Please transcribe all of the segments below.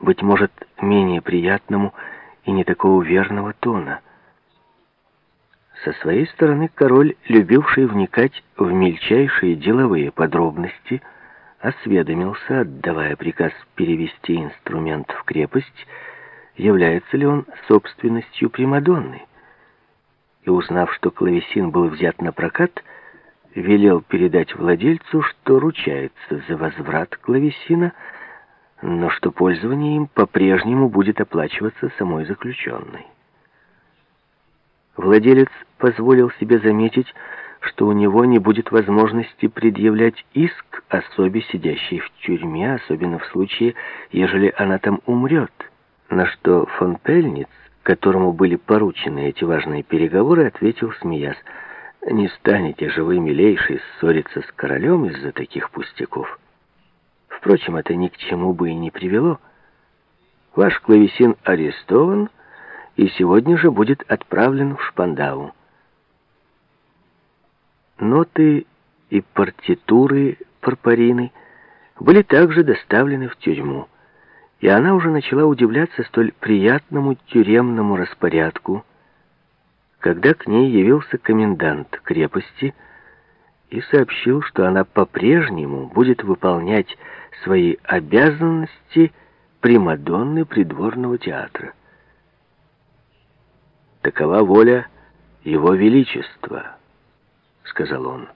быть может, менее приятному и не такого верного тона. Со своей стороны король, любивший вникать в мельчайшие деловые подробности, осведомился, отдавая приказ перевести инструмент в крепость, является ли он собственностью Примадонны. И узнав, что клавесин был взят на прокат, велел передать владельцу, что ручается за возврат клавесина, но что пользование им по-прежнему будет оплачиваться самой заключенной. Владелец позволил себе заметить, что у него не будет возможности предъявлять иск особе, сидящей в тюрьме, особенно в случае, ежели она там умрет, на что фон Пельниц, которому были поручены эти важные переговоры, ответил, смеясь, «Не станете же вы, милейший, ссориться с королем из-за таких пустяков. Впрочем, это ни к чему бы и не привело. Ваш клавесин арестован, и сегодня же будет отправлен в Шпандау. Ноты и партитуры Парпарины были также доставлены в тюрьму, и она уже начала удивляться столь приятному тюремному распорядку, когда к ней явился комендант крепости и сообщил, что она по-прежнему будет выполнять свои обязанности Примадонны придворного театра. «Такова воля Его Величества», — сказал он.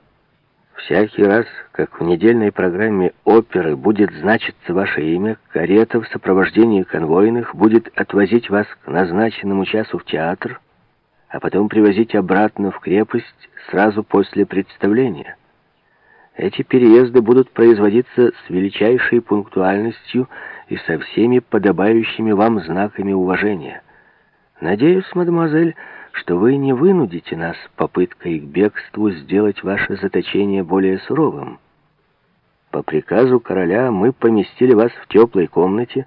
«Всякий раз, как в недельной программе оперы будет значиться ваше имя, карета в сопровождении конвойных будет отвозить вас к назначенному часу в театр, а потом привозить обратно в крепость сразу после представления. Эти переезды будут производиться с величайшей пунктуальностью и со всеми подобающими вам знаками уважения». Надеюсь, мадемуазель, что вы не вынудите нас попыткой к бегству сделать ваше заточение более суровым. По приказу короля мы поместили вас в теплой комнате,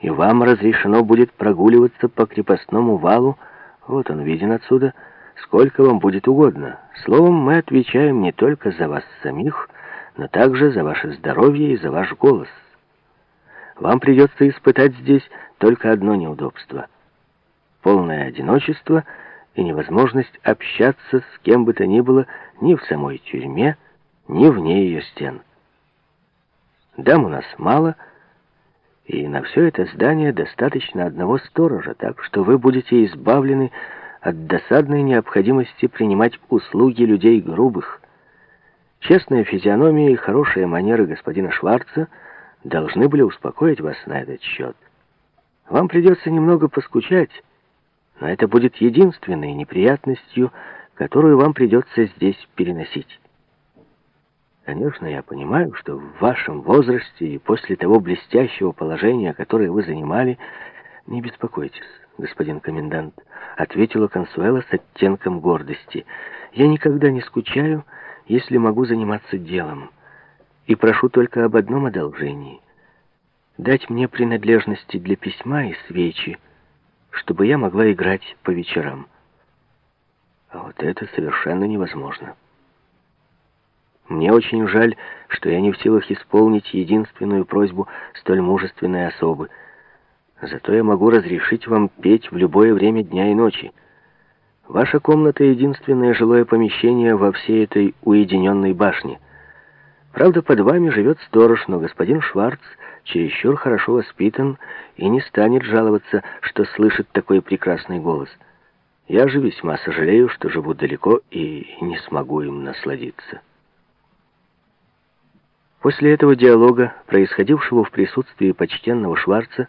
и вам разрешено будет прогуливаться по крепостному валу, вот он виден отсюда, сколько вам будет угодно. Словом, мы отвечаем не только за вас самих, но также за ваше здоровье и за ваш голос. Вам придется испытать здесь только одно неудобство — полное одиночество и невозможность общаться с кем бы то ни было ни в самой тюрьме, ни вне ее стен. Дам у нас мало, и на все это здание достаточно одного сторожа, так что вы будете избавлены от досадной необходимости принимать услуги людей грубых. Честная физиономия и хорошие манеры господина Шварца должны были успокоить вас на этот счет. Вам придется немного поскучать, но это будет единственной неприятностью, которую вам придется здесь переносить. Конечно, я понимаю, что в вашем возрасте и после того блестящего положения, которое вы занимали, не беспокойтесь, господин комендант, ответила Консуэла с оттенком гордости. Я никогда не скучаю, если могу заниматься делом, и прошу только об одном одолжении — дать мне принадлежности для письма и свечи, чтобы я могла играть по вечерам. А вот это совершенно невозможно. Мне очень жаль, что я не в силах исполнить единственную просьбу столь мужественной особы. Зато я могу разрешить вам петь в любое время дня и ночи. Ваша комната — единственное жилое помещение во всей этой уединенной башне. Правда, под вами живет сторож, но господин Шварц чересчур хорошо воспитан и не станет жаловаться, что слышит такой прекрасный голос. Я же весьма сожалею, что живу далеко и не смогу им насладиться. После этого диалога, происходившего в присутствии почтенного Шварца,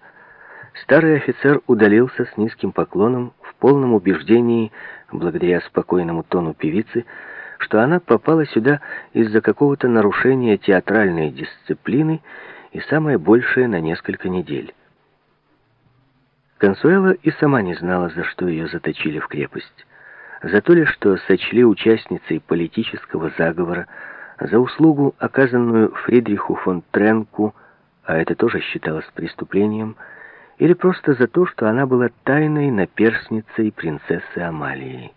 старый офицер удалился с низким поклоном в полном убеждении, благодаря спокойному тону певицы, что она попала сюда из-за какого-то нарушения театральной дисциплины и самое большее на несколько недель. Консуэла и сама не знала, за что ее заточили в крепость. За то ли, что сочли участницей политического заговора, за услугу, оказанную Фридриху фон Тренку, а это тоже считалось преступлением, или просто за то, что она была тайной наперсницей принцессы Амалии.